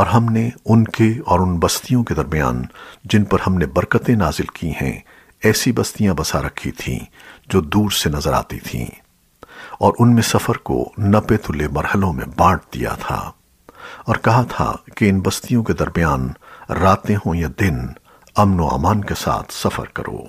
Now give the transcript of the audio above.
اور ہم نے ان کے اور ان بستیوں کے درمیان جن پر ہم نے برکتیں نازل کی ہیں، ایسی بستیاں بسا رکھی تھیں جو دور سے نظر آتی تھیں۔ اور ان میں سفر کو نپے تلے مرحلوں میں بانٹ دیا تھا۔ اور کہا تھا کہ ان بستیوں کے درمیان راتیں ہوں یا دن، امن و امان کے ساتھ سفر کرو۔